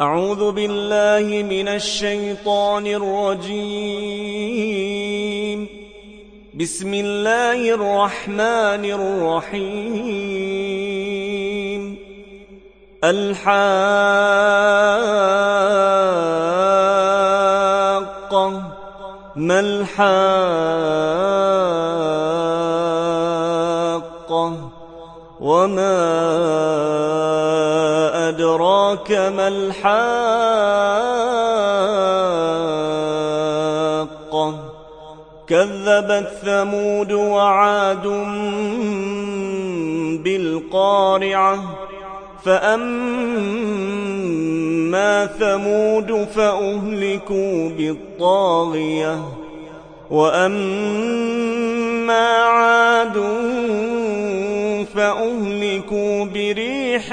أعوذ بالله من الشيطان الرجيم. بسم الله الرحمن الرحيم. الحاقة ما الحاقة وما أدراك ما الحاقة كذبت ثمود وعاد بالقارعة. فأما ثمود فأهلكوا بالطاغية. وأما عاد فأهلكوا بريح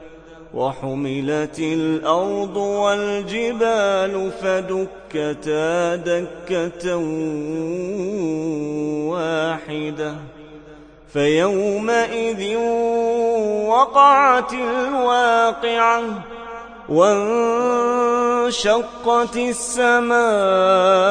وحملت الأرض والجبال فدكتا دكة واحدة. فيومئذ وقعت الواقعة وانشقت السماء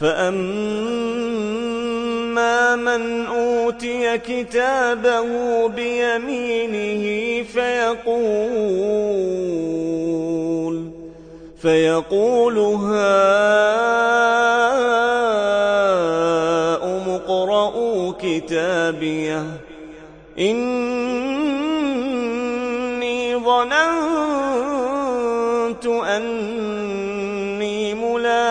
فأما من أوتي كتابه بيمينه فيقول فيقول هاؤم اقرءوا كتابيه إني ظننت أني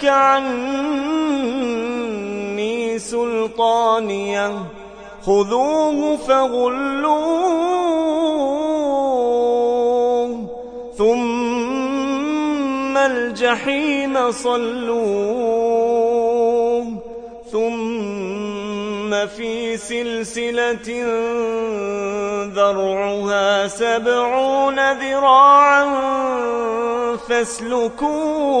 هلك عني سلطانية. خذوه فغلوه ثم الجحيم صلوه ثم في سلسلة ذرعها سبعون ذراعا فاسلكوه.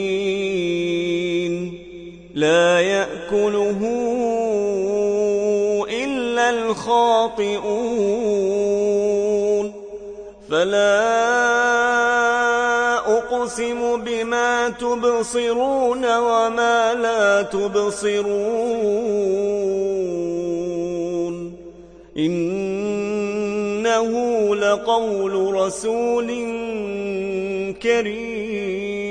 لا يأكله إلا الخاطئون. فلا أقسم بما تبصرون وما لا تبصرون. إنه لقول رسول كريم.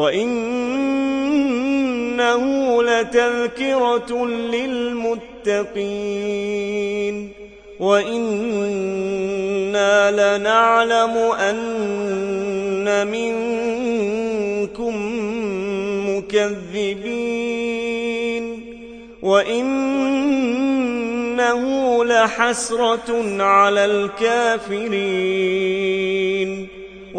وإنه لتذكرة للمتقين وإنا لنعلم أن منكم مكذبين وإنه لحسرة على الكافرين